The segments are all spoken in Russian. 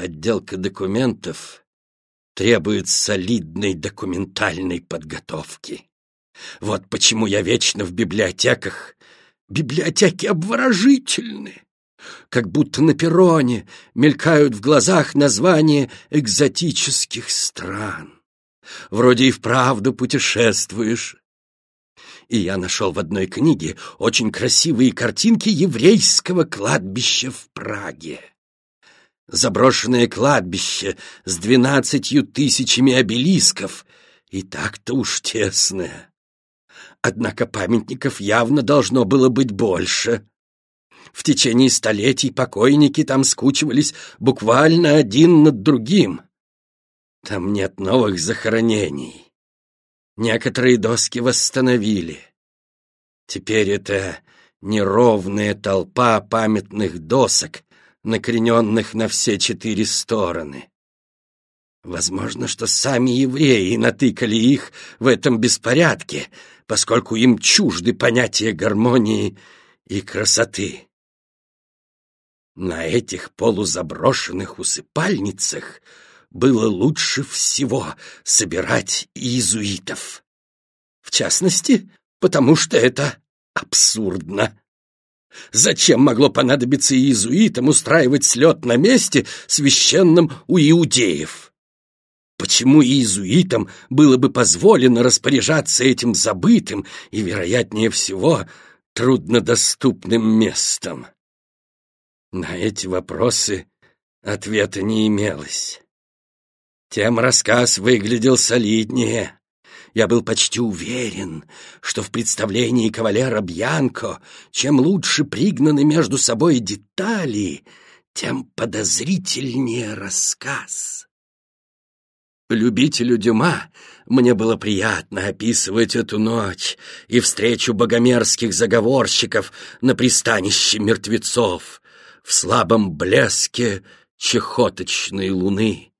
Подделка документов требует солидной документальной подготовки. Вот почему я вечно в библиотеках. Библиотеки обворожительны. Как будто на перроне мелькают в глазах названия экзотических стран. Вроде и вправду путешествуешь. И я нашел в одной книге очень красивые картинки еврейского кладбища в Праге. Заброшенное кладбище с двенадцатью тысячами обелисков, и так-то уж тесное. Однако памятников явно должно было быть больше. В течение столетий покойники там скучивались буквально один над другим. Там нет новых захоронений. Некоторые доски восстановили. Теперь это неровная толпа памятных досок, накрененных на все четыре стороны. Возможно, что сами евреи натыкали их в этом беспорядке, поскольку им чужды понятия гармонии и красоты. На этих полузаброшенных усыпальницах было лучше всего собирать иезуитов. В частности, потому что это абсурдно. Зачем могло понадобиться иезуитам устраивать слет на месте, священном у иудеев? Почему иезуитам было бы позволено распоряжаться этим забытым и, вероятнее всего, труднодоступным местом? На эти вопросы ответа не имелось. Тем рассказ выглядел солиднее. Я был почти уверен, что в представлении кавалера Бьянко чем лучше пригнаны между собой детали, тем подозрительнее рассказ. Любителю Дюма мне было приятно описывать эту ночь и встречу богомерзких заговорщиков на пристанище мертвецов в слабом блеске чехоточной луны.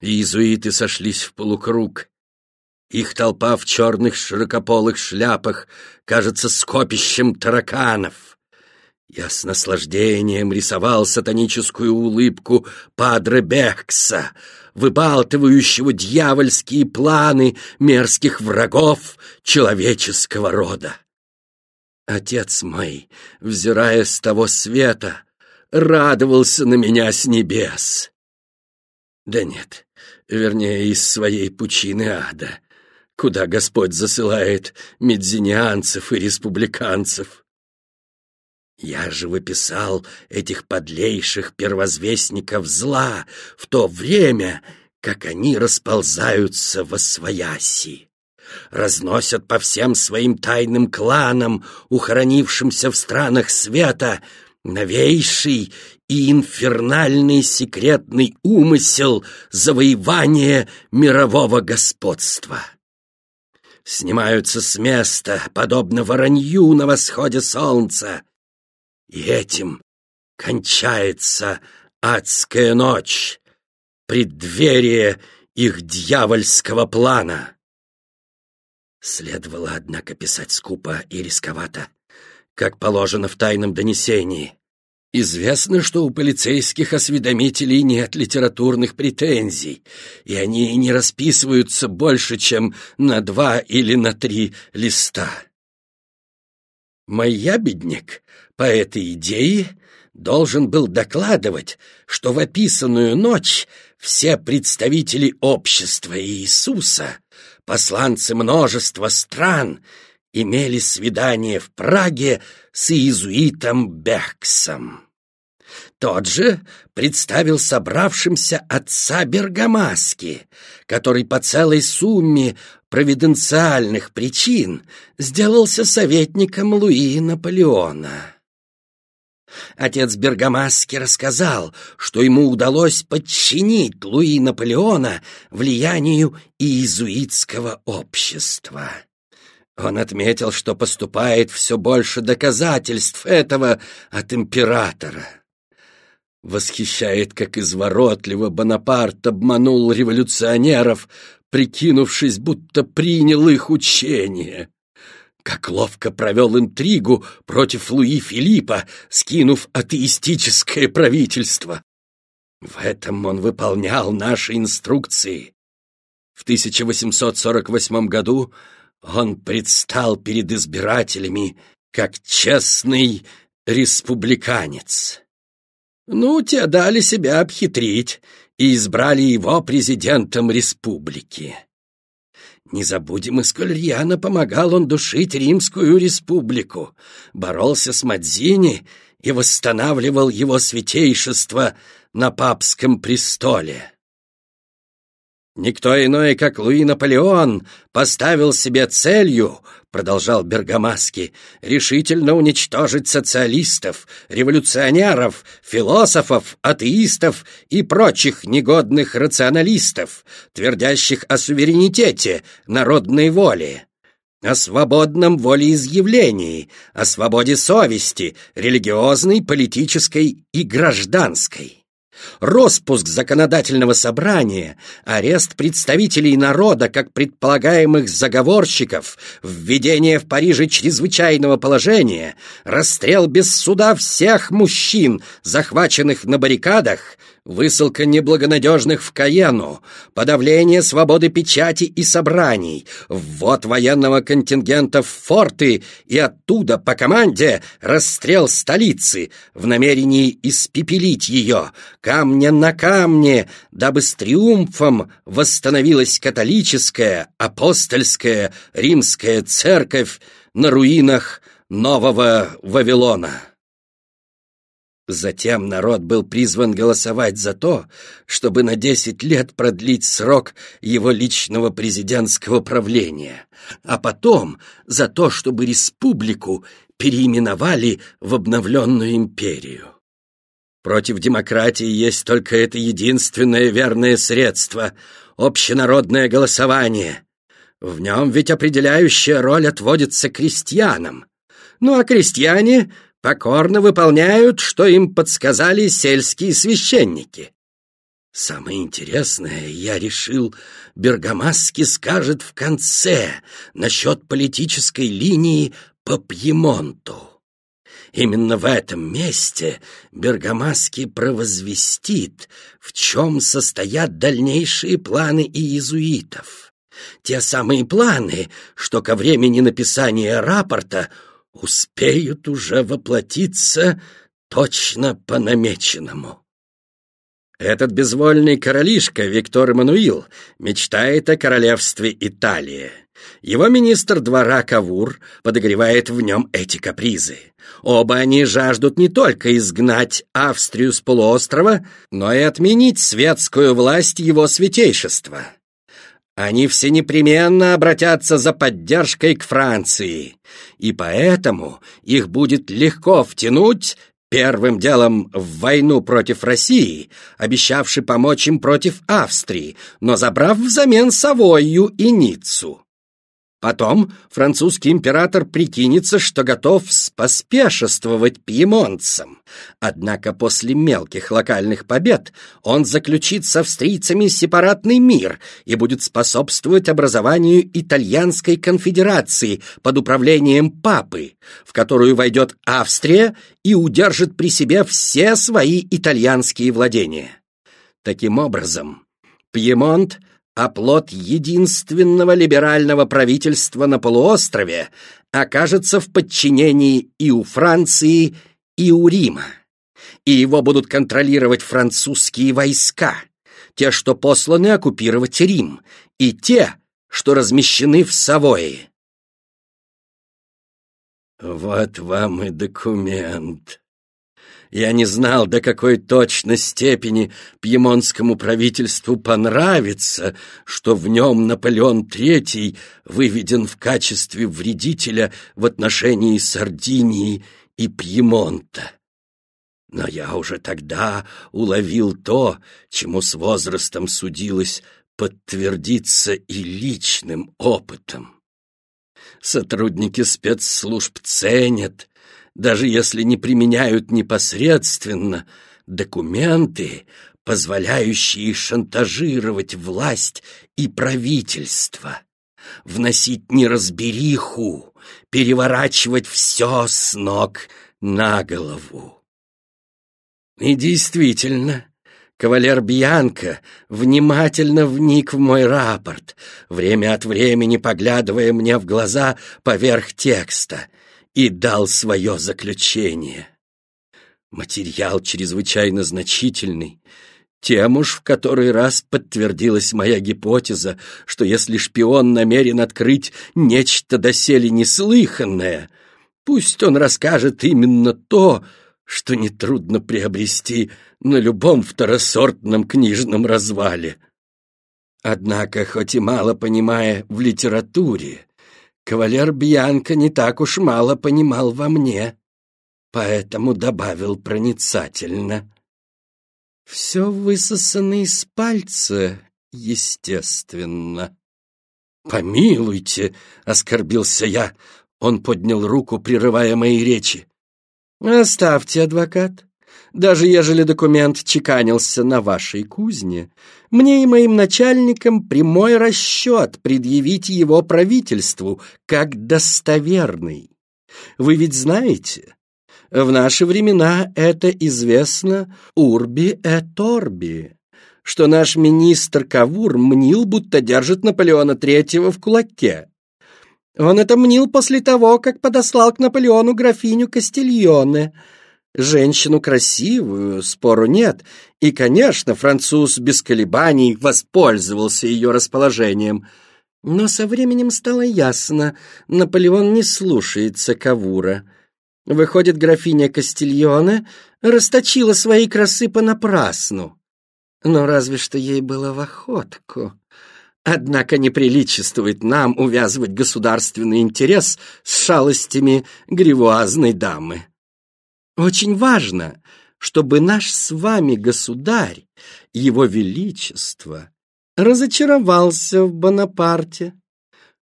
Иезуиты сошлись в полукруг. Их толпа в черных широкополых шляпах кажется скопищем тараканов. Я с наслаждением рисовал сатаническую улыбку Падре Бекса, выбалтывающего дьявольские планы мерзких врагов человеческого рода. Отец мой, взирая с того света, радовался на меня с небес. Да нет, вернее, из своей пучины ада, куда Господь засылает медзинианцев и республиканцев. Я же выписал этих подлейших первозвестников зла в то время, как они расползаются во свояси, разносят по всем своим тайным кланам, ухоронившимся в странах света, новейший и инфернальный секретный умысел завоевания мирового господства. Снимаются с места, подобно воронью на восходе солнца, и этим кончается адская ночь, преддверие их дьявольского плана. Следовало, однако, писать скупо и рисковато, как положено в тайном донесении. Известно, что у полицейских осведомителей нет литературных претензий, и они не расписываются больше, чем на два или на три листа. Мой ябедник по этой идее должен был докладывать, что в описанную ночь все представители общества Иисуса, посланцы множества стран, имели свидание в Праге с иезуитом Бехксом. Тот же представил собравшимся отца Бергамаски, который по целой сумме провиденциальных причин сделался советником Луи Наполеона. Отец Бергамаски рассказал, что ему удалось подчинить Луи Наполеона влиянию иезуитского общества. Он отметил, что поступает все больше доказательств этого от императора. Восхищает, как изворотливо Бонапарт обманул революционеров, прикинувшись, будто принял их учение. Как ловко провел интригу против Луи Филиппа, скинув атеистическое правительство. В этом он выполнял наши инструкции. В 1848 году он предстал перед избирателями как честный республиканец. Ну, те дали себя обхитрить и избрали его президентом республики. Не забудем, рьяно помогал он душить Римскую республику, боролся с Мадзини и восстанавливал его святейшество на папском престоле. Никто иной, как Луи Наполеон, поставил себе целью, продолжал Бергамаски, решительно уничтожить социалистов, революционеров, философов, атеистов и прочих негодных рационалистов, твердящих о суверенитете, народной воле о свободном волеизъявлении, о свободе совести, религиозной, политической и гражданской. Роспуск законодательного собрания, арест представителей народа как предполагаемых заговорщиков, введение в Париже чрезвычайного положения, расстрел без суда всех мужчин, захваченных на баррикадах, высылка неблагонадежных в Каену, подавление свободы печати и собраний, ввод военного контингента в форты и оттуда по команде расстрел столицы в намерении испепелить ее, камня на камне, дабы с триумфом восстановилась католическая, апостольская, римская церковь на руинах Нового Вавилона. Затем народ был призван голосовать за то, чтобы на десять лет продлить срок его личного президентского правления, а потом за то, чтобы республику переименовали в обновленную империю. Против демократии есть только это единственное верное средство — общенародное голосование. В нем ведь определяющая роль отводится крестьянам. Ну а крестьяне покорно выполняют, что им подсказали сельские священники. Самое интересное, я решил, Бергамасский скажет в конце насчет политической линии по Пьемонту. Именно в этом месте Бергамасский провозвестит, в чем состоят дальнейшие планы иезуитов. Те самые планы, что ко времени написания рапорта успеют уже воплотиться точно по намеченному. Этот безвольный королишка Виктор Эммануил мечтает о королевстве Италии. Его министр двора Кавур подогревает в нем эти капризы. Оба они жаждут не только изгнать Австрию с полуострова, но и отменить светскую власть его святейшества. Они все непременно обратятся за поддержкой к Франции, и поэтому их будет легко втянуть первым делом в войну против России, обещавший помочь им против Австрии, но забрав взамен Савойю и Ниццу. Потом французский император прикинется, что готов споспешествовать пьемонтцам. Однако после мелких локальных побед он заключит с австрийцами сепаратный мир и будет способствовать образованию итальянской конфедерации под управлением папы, в которую войдет Австрия и удержит при себе все свои итальянские владения. Таким образом, Пьемонт – оплот единственного либерального правительства на полуострове окажется в подчинении и у Франции, и у Рима. И его будут контролировать французские войска, те, что посланы оккупировать Рим, и те, что размещены в Савое. Вот вам и документ, я не знал, до какой точно степени пьемонтскому правительству понравится, что в нем Наполеон III выведен в качестве вредителя в отношении Сардинии и Пьемонта. Но я уже тогда уловил то, чему с возрастом судилось подтвердиться и личным опытом. Сотрудники спецслужб ценят, даже если не применяют непосредственно, документы, позволяющие шантажировать власть и правительство, вносить неразбериху, переворачивать все с ног на голову. И действительно, Кавалер Бьянко внимательно вник в мой рапорт, время от времени поглядывая мне в глаза поверх текста, и дал свое заключение. Материал чрезвычайно значительный, тем уж в который раз подтвердилась моя гипотеза, что если шпион намерен открыть нечто доселе неслыханное, пусть он расскажет именно то, что нетрудно приобрести на любом второсортном книжном развале. Однако, хоть и мало понимая в литературе, кавалер Бьянка не так уж мало понимал во мне, поэтому добавил проницательно. «Все высосано из пальца, естественно». «Помилуйте!» — оскорбился я. Он поднял руку, прерывая мои речи. «Оставьте, адвокат. Даже ежели документ чеканился на вашей кузне, мне и моим начальникам прямой расчет предъявить его правительству как достоверный. Вы ведь знаете, в наши времена это известно урби et орби, что наш министр Кавур мнил, будто держит Наполеона Третьего в кулаке. Он это мнил после того, как подослал к Наполеону графиню Кастильоне. Женщину красивую, спору нет. И, конечно, француз без колебаний воспользовался ее расположением. Но со временем стало ясно, Наполеон не слушается Кавура. Выходит, графиня Кастильоне расточила свои красы понапрасну. Но разве что ей было в охотку. Однако не приличествует нам увязывать государственный интерес с шалостями гривуазной дамы. Очень важно, чтобы наш с вами государь, его величество, разочаровался в Бонапарте.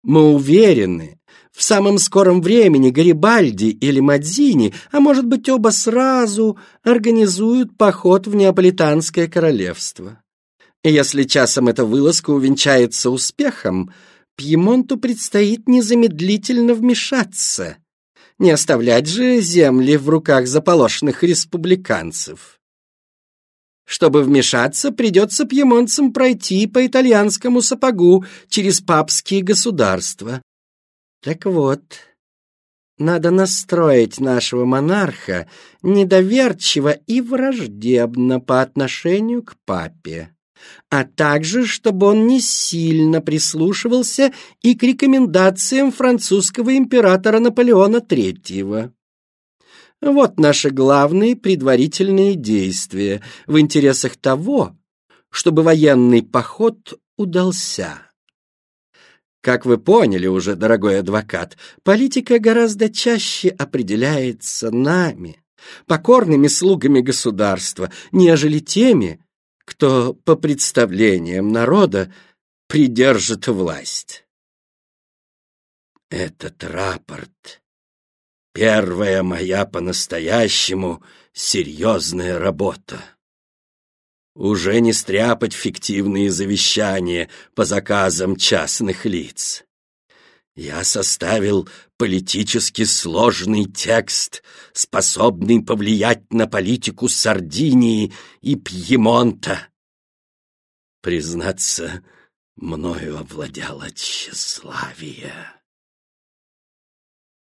Мы уверены, в самом скором времени Гарибальди или Мадзини, а может быть оба сразу, организуют поход в Неаполитанское королевство. Если часом эта вылазка увенчается успехом, Пьемонту предстоит незамедлительно вмешаться. Не оставлять же земли в руках заполошенных республиканцев. Чтобы вмешаться, придется пьемонцам пройти по итальянскому сапогу через папские государства. Так вот, надо настроить нашего монарха недоверчиво и враждебно по отношению к папе а также чтобы он не сильно прислушивался и к рекомендациям французского императора Наполеона III. Вот наши главные предварительные действия в интересах того, чтобы военный поход удался. Как вы поняли уже, дорогой адвокат, политика гораздо чаще определяется нами, покорными слугами государства, нежели теми, кто, по представлениям народа, придержит власть. Этот рапорт — первая моя по-настоящему серьезная работа. Уже не стряпать фиктивные завещания по заказам частных лиц. Я составил политически сложный текст, способный повлиять на политику Сардинии и Пьемонта. Признаться, мною овладело тщеславие.